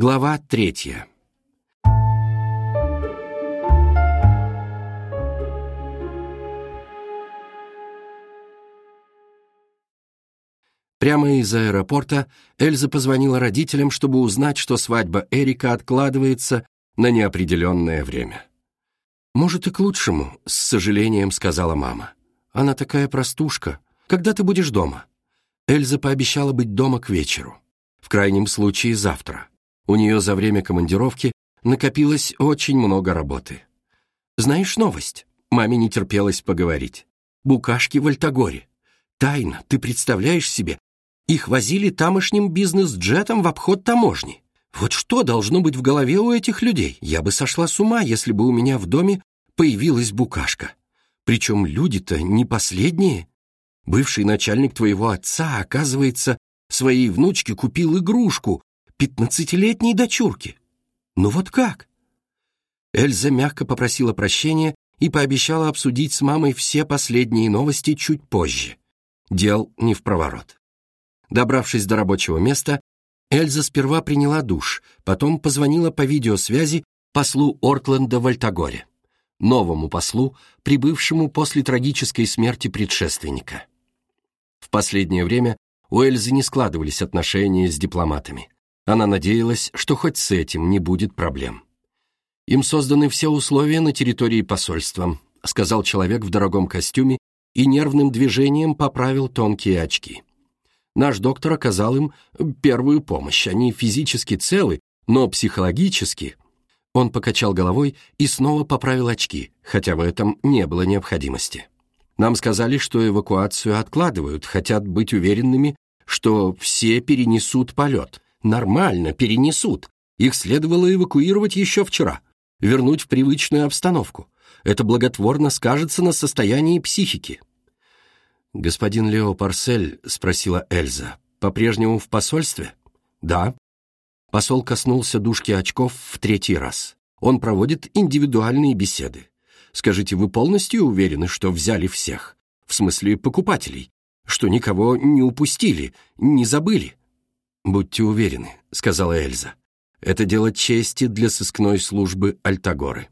Глава третья. Прямо из аэропорта Эльза позвонила родителям, чтобы узнать, что свадьба Эрика откладывается на неопределенное время. «Может, и к лучшему», — с сожалением сказала мама. «Она такая простушка. Когда ты будешь дома?» Эльза пообещала быть дома к вечеру. В крайнем случае, завтра. У нее за время командировки накопилось очень много работы. «Знаешь новость?» Маме не терпелось поговорить. «Букашки в Альтагоре. Тайна, ты представляешь себе, их возили тамошним бизнес-джетом в обход таможни. Вот что должно быть в голове у этих людей? Я бы сошла с ума, если бы у меня в доме появилась букашка. Причем люди-то не последние. Бывший начальник твоего отца, оказывается, своей внучке купил игрушку, пятнадцатилетней дочурке. Ну вот как? Эльза мягко попросила прощения и пообещала обсудить с мамой все последние новости чуть позже. Дел не в проворот. Добравшись до рабочего места, Эльза сперва приняла душ, потом позвонила по видеосвязи послу Оркленда в Альтагоре, новому послу, прибывшему после трагической смерти предшественника. В последнее время у Эльзы не складывались отношения с дипломатами. Она надеялась, что хоть с этим не будет проблем. «Им созданы все условия на территории посольства», сказал человек в дорогом костюме и нервным движением поправил тонкие очки. Наш доктор оказал им первую помощь. Они физически целы, но психологически... Он покачал головой и снова поправил очки, хотя в этом не было необходимости. Нам сказали, что эвакуацию откладывают, хотят быть уверенными, что все перенесут полет. Нормально перенесут. Их следовало эвакуировать еще вчера, вернуть в привычную обстановку. Это благотворно скажется на состоянии психики. «Господин Лео Парсель?» — спросила Эльза. «По-прежнему в посольстве?» «Да». Посол коснулся дужки очков в третий раз. Он проводит индивидуальные беседы. Скажите, вы полностью уверены, что взяли всех? В смысле покупателей? Что никого не упустили, не забыли? «Будьте уверены», — сказала Эльза. «Это дело чести для сыскной службы Альтагоры.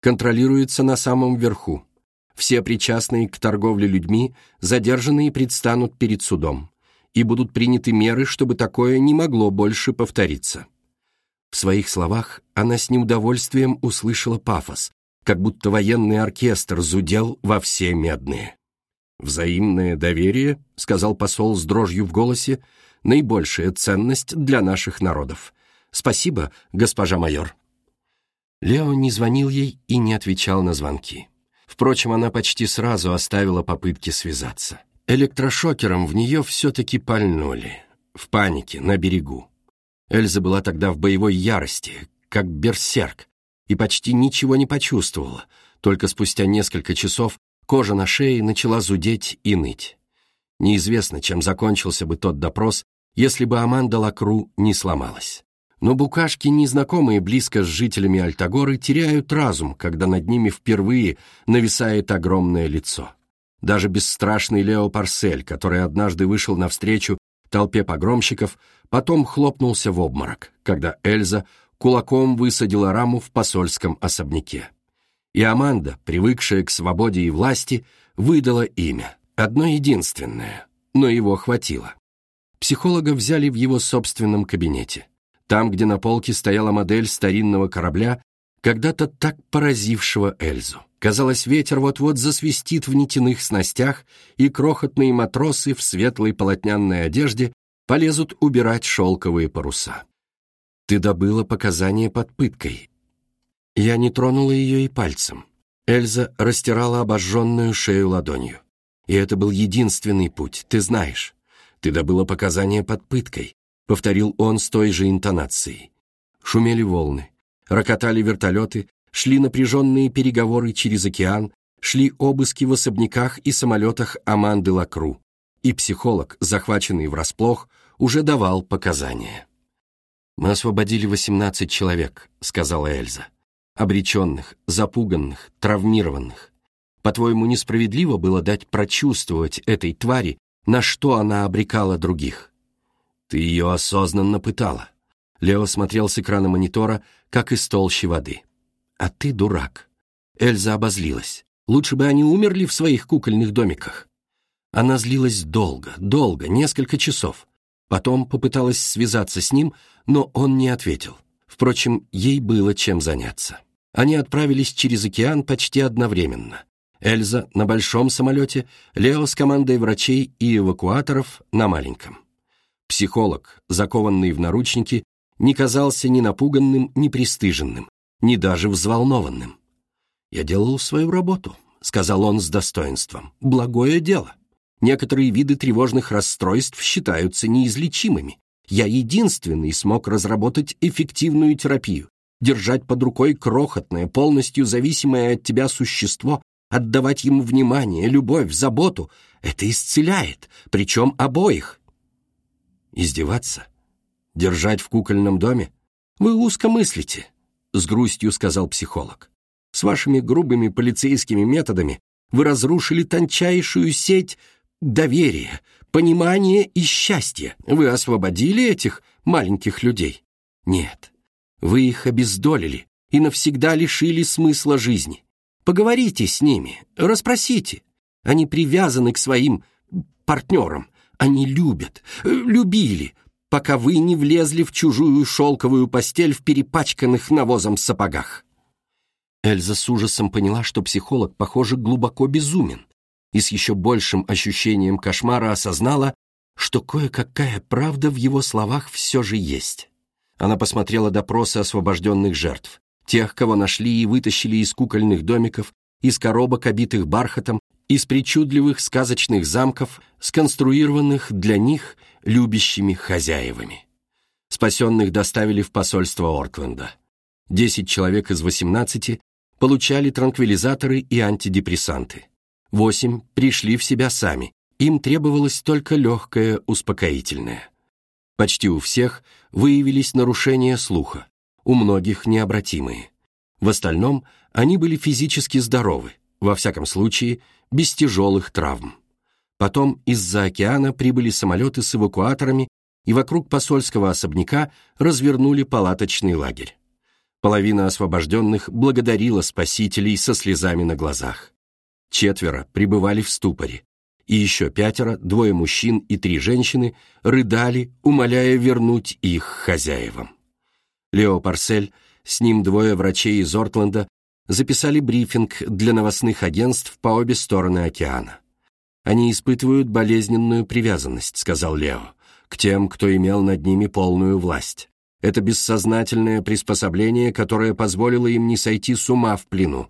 Контролируется на самом верху. Все причастные к торговле людьми задержанные предстанут перед судом, и будут приняты меры, чтобы такое не могло больше повториться. В своих словах она с неудовольствием услышала пафос, как будто военный оркестр зудел во все медные. «Взаимное доверие», — сказал посол с дрожью в голосе, — «наибольшая ценность для наших народов. Спасибо, госпожа майор». Лео не звонил ей и не отвечал на звонки. Впрочем, она почти сразу оставила попытки связаться. Электрошокером в нее все-таки пальнули. В панике, на берегу. Эльза была тогда в боевой ярости, как берсерк, и почти ничего не почувствовала, только спустя несколько часов кожа на шее начала зудеть и ныть. Неизвестно, чем закончился бы тот допрос, если бы Аманда Лакру не сломалась. Но букашки, незнакомые близко с жителями Альтагоры, теряют разум, когда над ними впервые нависает огромное лицо. Даже бесстрашный Лео Парсель, который однажды вышел навстречу толпе погромщиков, потом хлопнулся в обморок, когда Эльза кулаком высадила раму в посольском особняке. И Аманда, привыкшая к свободе и власти, выдала имя, одно единственное, но его хватило. Психолога взяли в его собственном кабинете – там, где на полке стояла модель старинного корабля, когда-то так поразившего Эльзу. Казалось, ветер вот-вот засвистит в нитяных снастях, и крохотные матросы в светлой полотнянной одежде полезут убирать шелковые паруса. Ты добыла показания под пыткой. Я не тронула ее и пальцем. Эльза растирала обожженную шею ладонью. И это был единственный путь, ты знаешь. Ты добыла показания под пыткой. — повторил он с той же интонацией. Шумели волны, рокотали вертолеты, шли напряженные переговоры через океан, шли обыски в особняках и самолетах Аманды Лакру, и психолог, захваченный врасплох, уже давал показания. «Мы освободили 18 человек», — сказала Эльза. «Обреченных, запуганных, травмированных. По-твоему, несправедливо было дать прочувствовать этой твари, на что она обрекала других?» Ты ее осознанно пытала. Лео смотрел с экрана монитора, как из толщи воды. «А ты дурак». Эльза обозлилась. «Лучше бы они умерли в своих кукольных домиках». Она злилась долго, долго, несколько часов. Потом попыталась связаться с ним, но он не ответил. Впрочем, ей было чем заняться. Они отправились через океан почти одновременно. Эльза на большом самолете, Лео с командой врачей и эвакуаторов на маленьком. Психолог, закованный в наручники, не казался ни напуганным, ни пристыженным, ни даже взволнованным. «Я делал свою работу», — сказал он с достоинством. «Благое дело. Некоторые виды тревожных расстройств считаются неизлечимыми. Я единственный смог разработать эффективную терапию, держать под рукой крохотное, полностью зависимое от тебя существо, отдавать ему внимание, любовь, заботу. Это исцеляет, причем обоих. Издеваться? Держать в кукольном доме? Вы узко мыслите, с грустью сказал психолог. С вашими грубыми полицейскими методами вы разрушили тончайшую сеть доверия, понимания и счастья. Вы освободили этих маленьких людей? Нет, вы их обездолили и навсегда лишили смысла жизни. Поговорите с ними, расспросите. Они привязаны к своим партнерам. Они любят, любили, пока вы не влезли в чужую шелковую постель в перепачканных навозом сапогах. Эльза с ужасом поняла, что психолог, похоже, глубоко безумен, и с еще большим ощущением кошмара осознала, что кое-какая правда в его словах все же есть. Она посмотрела допросы освобожденных жертв, тех, кого нашли и вытащили из кукольных домиков, из коробок, обитых бархатом, из причудливых сказочных замков, сконструированных для них любящими хозяевами. Спасенных доставили в посольство Ортленда. Десять человек из восемнадцати получали транквилизаторы и антидепрессанты. Восемь пришли в себя сами, им требовалось только легкое успокоительное. Почти у всех выявились нарушения слуха, у многих необратимые. В остальном они были физически здоровы, во всяком случае, без тяжелых травм. Потом из-за океана прибыли самолеты с эвакуаторами и вокруг посольского особняка развернули палаточный лагерь. Половина освобожденных благодарила спасителей со слезами на глазах. Четверо пребывали в ступоре, и еще пятеро, двое мужчин и три женщины, рыдали, умоляя вернуть их хозяевам. Лео Парсель, с ним двое врачей из Ортленда, записали брифинг для новостных агентств по обе стороны океана. «Они испытывают болезненную привязанность», — сказал Лео, «к тем, кто имел над ними полную власть. Это бессознательное приспособление, которое позволило им не сойти с ума в плену.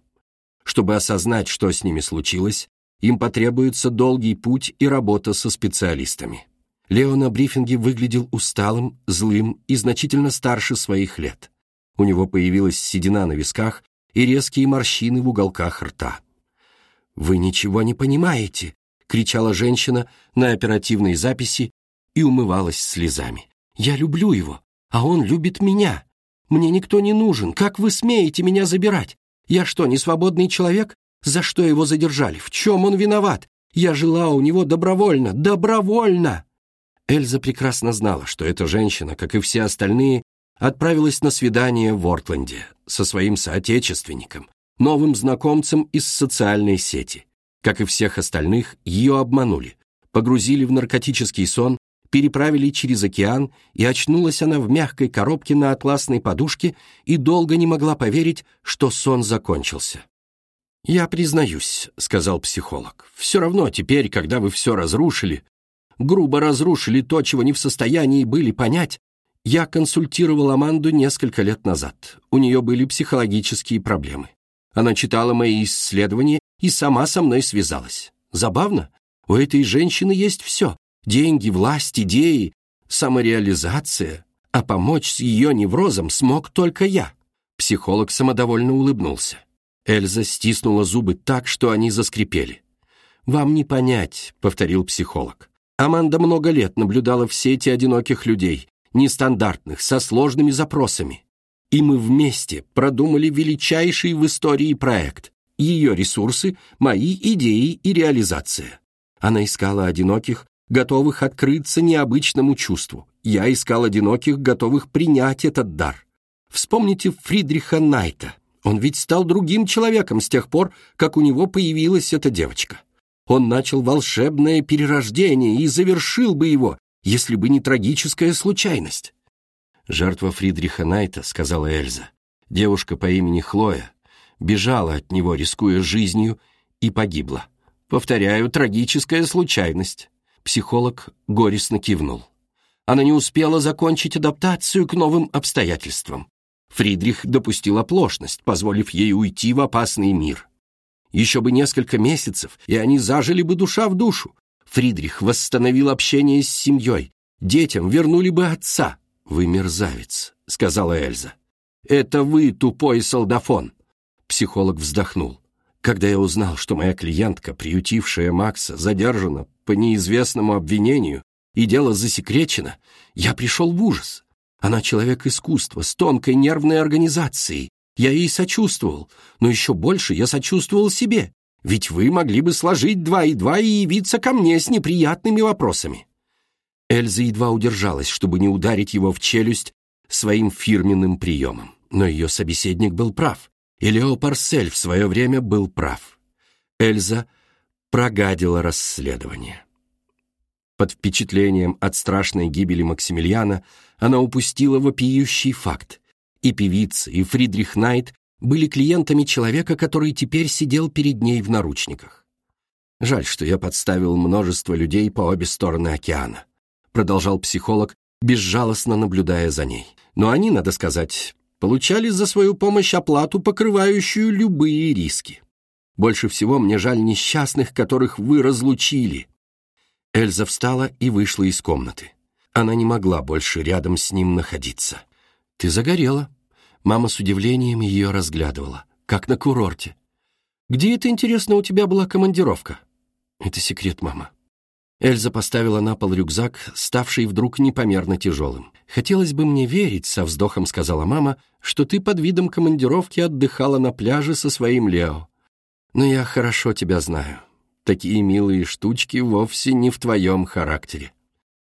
Чтобы осознать, что с ними случилось, им потребуется долгий путь и работа со специалистами. Лео на брифинге выглядел усталым, злым и значительно старше своих лет. У него появилась седина на висках и резкие морщины в уголках рта. «Вы ничего не понимаете!» — кричала женщина на оперативной записи и умывалась слезами. «Я люблю его, а он любит меня. Мне никто не нужен. Как вы смеете меня забирать? Я что, не свободный человек? За что его задержали? В чем он виноват? Я жила у него добровольно, добровольно!» Эльза прекрасно знала, что эта женщина, как и все остальные, отправилась на свидание в Ортленде со своим соотечественником, новым знакомцем из социальной сети. Как и всех остальных, ее обманули, погрузили в наркотический сон, переправили через океан, и очнулась она в мягкой коробке на атласной подушке и долго не могла поверить, что сон закончился. «Я признаюсь», — сказал психолог, — «все равно теперь, когда вы все разрушили, грубо разрушили то, чего не в состоянии были понять, я консультировал Аманду несколько лет назад. У нее были психологические проблемы. Она читала мои исследования и сама со мной связалась. Забавно, у этой женщины есть все. Деньги, власть, идеи, самореализация. А помочь с ее неврозом смог только я. Психолог самодовольно улыбнулся. Эльза стиснула зубы так, что они заскрипели. «Вам не понять», — повторил психолог. Аманда много лет наблюдала в сети одиноких людей, нестандартных, со сложными запросами. И мы вместе продумали величайший в истории проект. Ее ресурсы, мои идеи и реализация. Она искала одиноких, готовых открыться необычному чувству. Я искал одиноких, готовых принять этот дар. Вспомните Фридриха Найта. Он ведь стал другим человеком с тех пор, как у него появилась эта девочка. Он начал волшебное перерождение и завершил бы его, если бы не трагическая случайность. «Жертва Фридриха Найта», — сказала Эльза, девушка по имени Хлоя, бежала от него, рискуя жизнью, и погибла. Повторяю, трагическая случайность. Психолог горестно кивнул. Она не успела закончить адаптацию к новым обстоятельствам. Фридрих допустил оплошность, позволив ей уйти в опасный мир. Еще бы несколько месяцев, и они зажили бы душа в душу. Фридрих восстановил общение с семьей. Детям вернули бы отца. «Вы мерзавец», — сказала Эльза. «Это вы, тупой солдафон!» Психолог вздохнул. Когда я узнал, что моя клиентка, приютившая Макса, задержана по неизвестному обвинению и дело засекречено, я пришел в ужас. Она человек искусства, с тонкой нервной организацией. Я ей сочувствовал, но еще больше я сочувствовал себе, ведь вы могли бы сложить два и два и явиться ко мне с неприятными вопросами. Эльза едва удержалась, чтобы не ударить его в челюсть своим фирменным приемом. Но ее собеседник был прав, и Лео Парсель в свое время был прав. Эльза прогадила расследование. Под впечатлением от страшной гибели Максимилиана она упустила вопиющий факт. И певица, и Фридрих Найт были клиентами человека, который теперь сидел перед ней в наручниках. «Жаль, что я подставил множество людей по обе стороны океана», продолжал психолог, безжалостно наблюдая за ней. «Но они, надо сказать, получали за свою помощь оплату, покрывающую любые риски. Больше всего мне жаль несчастных, которых вы разлучили». Эльза встала и вышла из комнаты. Она не могла больше рядом с ним находиться. «Ты загорела». Мама с удивлением ее разглядывала, как на курорте. «Где это, интересно, у тебя была командировка?» «Это секрет, мама». Эльза поставила на пол рюкзак, ставший вдруг непомерно тяжелым. «Хотелось бы мне верить», — со вздохом сказала мама, «что ты под видом командировки отдыхала на пляже со своим Лео. Но я хорошо тебя знаю. Такие милые штучки вовсе не в твоем характере».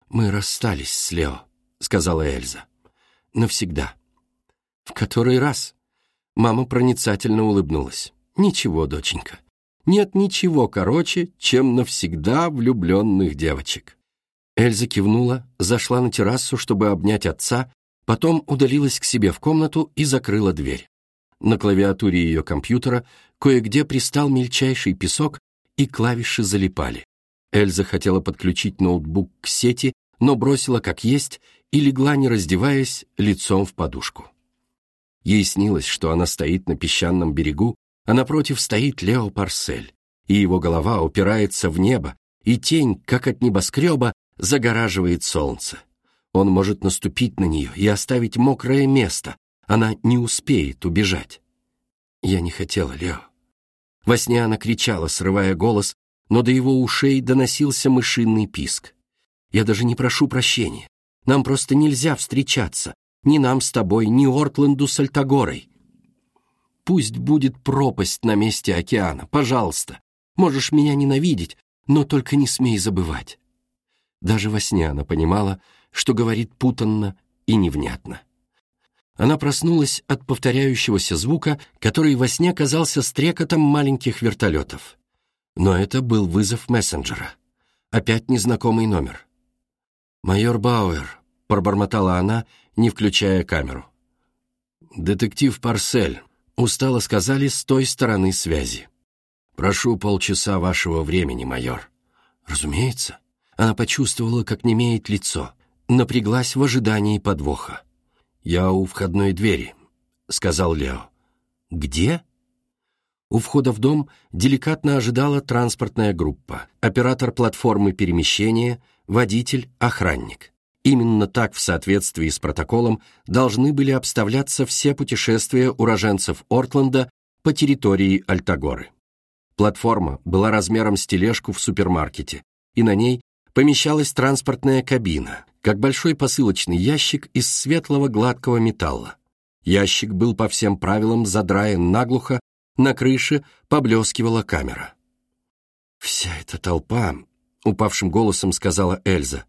«Мы расстались с Лео», — сказала Эльза. «Навсегда». «В который раз?» Мама проницательно улыбнулась. «Ничего, доченька. Нет ничего короче, чем навсегда влюбленных девочек». Эльза кивнула, зашла на террасу, чтобы обнять отца, потом удалилась к себе в комнату и закрыла дверь. На клавиатуре ее компьютера кое-где пристал мельчайший песок, и клавиши залипали. Эльза хотела подключить ноутбук к сети, но бросила как есть и легла, не раздеваясь, лицом в подушку. Ей снилось, что она стоит на песчаном берегу, а напротив стоит Лео Парсель, и его голова упирается в небо, и тень, как от небоскреба, загораживает солнце. Он может наступить на нее и оставить мокрое место, она не успеет убежать. Я не хотела, Лео. Во сне она кричала, срывая голос, но до его ушей доносился мышиный писк. Я даже не прошу прощения. Нам просто нельзя встречаться. Ни нам с тобой, ни Ортленду с Альтагорой. Пусть будет пропасть на месте океана, пожалуйста. Можешь меня ненавидеть, но только не смей забывать. Даже во сне она понимала, что говорит путанно и невнятно. Она проснулась от повторяющегося звука, который во сне казался стрекотом маленьких вертолетов. Но это был вызов мессенджера. Опять незнакомый номер. «Майор Бауэр», — пробормотала она, не включая камеру. «Детектив Парсель», — устало сказали с той стороны связи. «Прошу полчаса вашего времени, майор». «Разумеется». Она почувствовала, как немеет лицо, напряглась в ожидании подвоха. «Я у входной двери», — сказал Лео. «Где?» У входа в дом деликатно ожидала транспортная группа, оператор платформы перемещения, водитель, охранник. Именно так в соответствии с протоколом должны были обставляться все путешествия уроженцев Ортленда по территории Альтагоры. Платформа была размером с тележку в супермаркете, и на ней помещалась транспортная кабина, как большой посылочный ящик из светлого гладкого металла. Ящик был по всем правилам задраен наглухо, на крыше поблескивала камера. Вся эта толпа, — упавшим голосом сказала Эльза.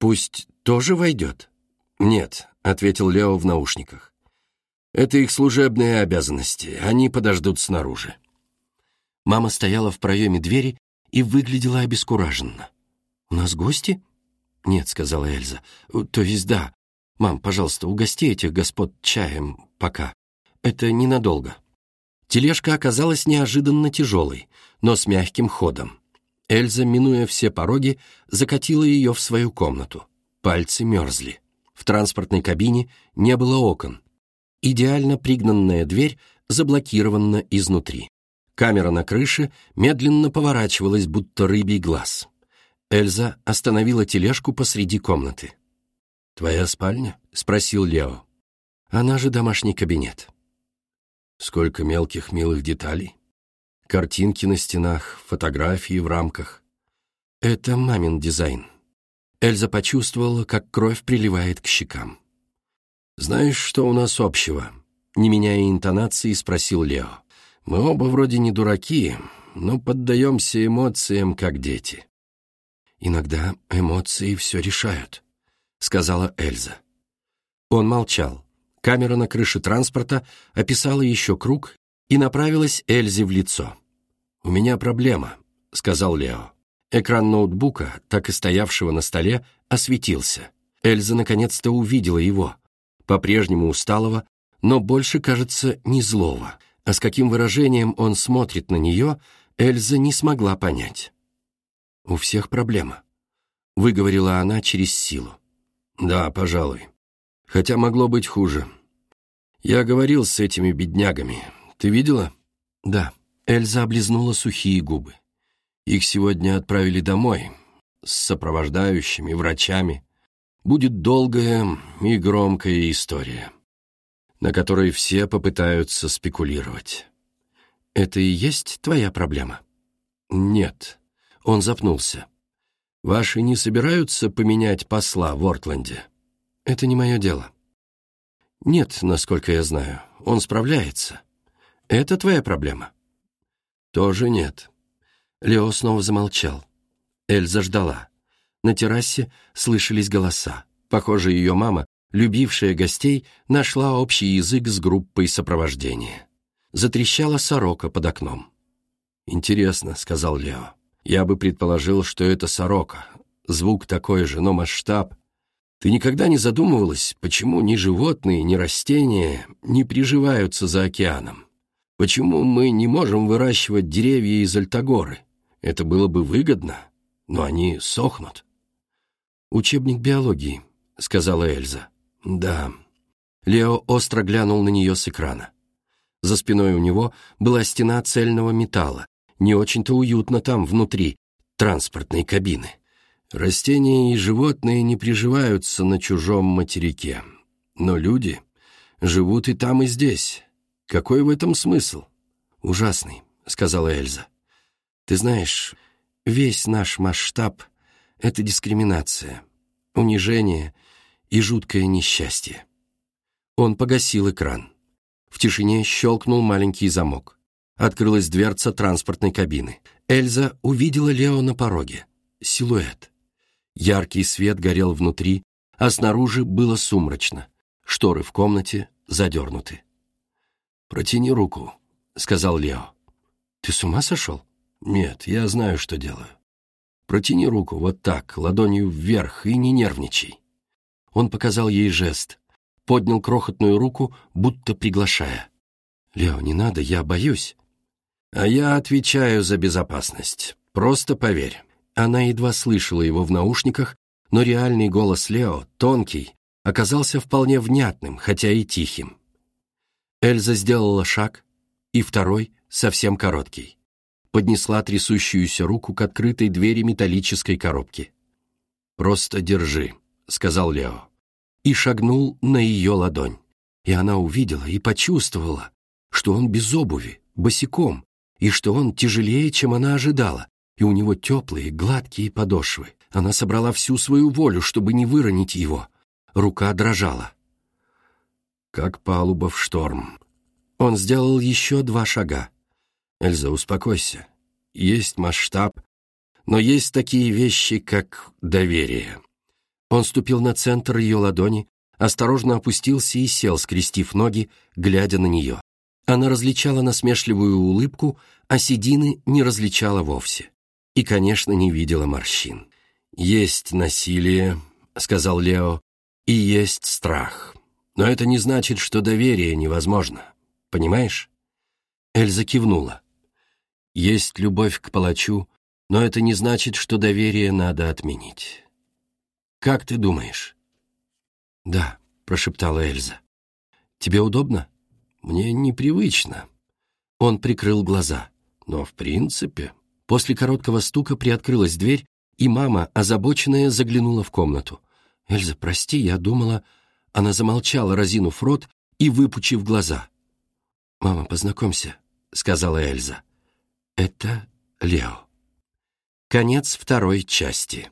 «Пусть тоже войдет?» «Нет», — ответил Лео в наушниках. «Это их служебные обязанности, они подождут снаружи». Мама стояла в проеме двери и выглядела обескураженно. «У нас гости?» «Нет», — сказала Эльза. «То есть да. Мам, пожалуйста, угости этих господ чаем пока. Это ненадолго». Тележка оказалась неожиданно тяжелой, но с мягким ходом. Эльза, минуя все пороги, закатила ее в свою комнату. Пальцы мерзли. В транспортной кабине не было окон. Идеально пригнанная дверь заблокирована изнутри. Камера на крыше медленно поворачивалась, будто рыбий глаз. Эльза остановила тележку посреди комнаты. «Твоя спальня?» — спросил Лео. «Она же домашний кабинет». Сколько мелких милых деталей. Картинки на стенах, фотографии в рамках. Это мамин дизайн. Эльза почувствовала, как кровь приливает к щекам. «Знаешь, что у нас общего?» Не меняя интонации, спросил Лео. «Мы оба вроде не дураки, но поддаемся эмоциям, как дети». «Иногда эмоции все решают», — сказала Эльза. Он молчал. Камера на крыше транспорта описала еще круг и направилась Эльзе в лицо. «У меня проблема», — сказал Лео. Экран ноутбука, так и стоявшего на столе, осветился. Эльза наконец-то увидела его, по-прежнему усталого, но больше, кажется, не злого. А с каким выражением он смотрит на нее, Эльза не смогла понять. «У всех проблема», — выговорила она через силу. «Да, пожалуй. Хотя могло быть хуже. Я говорил с этими беднягами. Ты видела? Да. Эльза облизнула сухие губы. Их сегодня отправили домой. С сопровождающими, врачами. Будет долгая и громкая история, на которой все попытаются спекулировать. Это и есть твоя проблема? Нет. Он запнулся. Ваши не собираются поменять посла в Ортленде? Это не мое дело. Нет, насколько я знаю, он справляется. Это твоя проблема? Тоже нет. Лео снова замолчал. Эльза ждала. На террасе слышались голоса. Похоже, ее мама, любившая гостей, нашла общий язык с группой сопровождения. Затрещала сорока под окном. «Интересно», — сказал Лео. «Я бы предположил, что это сорока. Звук такой же, но масштаб. Ты никогда не задумывалась, почему ни животные, ни растения не приживаются за океаном? Почему мы не можем выращивать деревья из Альтагоры? Это было бы выгодно, но они сохнут. «Учебник биологии», — сказала Эльза. «Да». Лео остро глянул на нее с экрана. За спиной у него была стена цельного металла, не очень-то уютно там, внутри, транспортной кабины. Растения и животные не приживаются на чужом материке. Но люди живут и там, и здесь. Какой в этом смысл? Ужасный, сказала Эльза. Ты знаешь, весь наш масштаб — это дискриминация, унижение и жуткое несчастье. Он погасил экран. В тишине щелкнул маленький замок. Открылась дверца транспортной кабины. Эльза увидела Лео на пороге. Силуэт. Яркий свет горел внутри, а снаружи было сумрачно. Шторы в комнате задернуты. «Протяни руку», — сказал Лео. «Ты с ума сошел?» «Нет, я знаю, что делаю. Протяни руку вот так, ладонью вверх, и не нервничай». Он показал ей жест, поднял крохотную руку, будто приглашая. «Лео, не надо, я боюсь». «А я отвечаю за безопасность. Просто поверь». Она едва слышала его в наушниках, но реальный голос Лео, тонкий, оказался вполне внятным, хотя и тихим. Эльза сделала шаг, и второй, совсем короткий. Поднесла трясущуюся руку к открытой двери металлической коробки. «Просто держи», — сказал Лео. И шагнул на ее ладонь. И она увидела и почувствовала, что он без обуви, босиком, и что он тяжелее, чем она ожидала, и у него теплые, гладкие подошвы. Она собрала всю свою волю, чтобы не выронить его. Рука дрожала. Как палуба в шторм. Он сделал еще два шага. «Эльза, успокойся. Есть масштаб, Но есть такие вещи, как доверие. Он ступил на центр ее ладони, осторожно опустился и сел, скрестив ноги, глядя на нее. Она различала насмешливую улыбку, а седины не различала вовсе. И, конечно, не видела морщин. «Есть насилие», — сказал Лео, — «и есть страх. Но это не значит, что доверие невозможно. Понимаешь?» Эльза кивнула. «Есть любовь к палачу, но это не значит, что доверие надо отменить. Как ты думаешь?» «Да», — прошептала Эльза. «Тебе удобно?» «Мне непривычно». Он прикрыл глаза. «Но в принципе...» После короткого стука приоткрылась дверь, и мама, озабоченная, заглянула в комнату. «Эльза, прости, я думала...» Она замолчала, разинув рот и выпучив глаза. «Мама, познакомься», — сказала Эльза. «Это Лео». Конец второй части.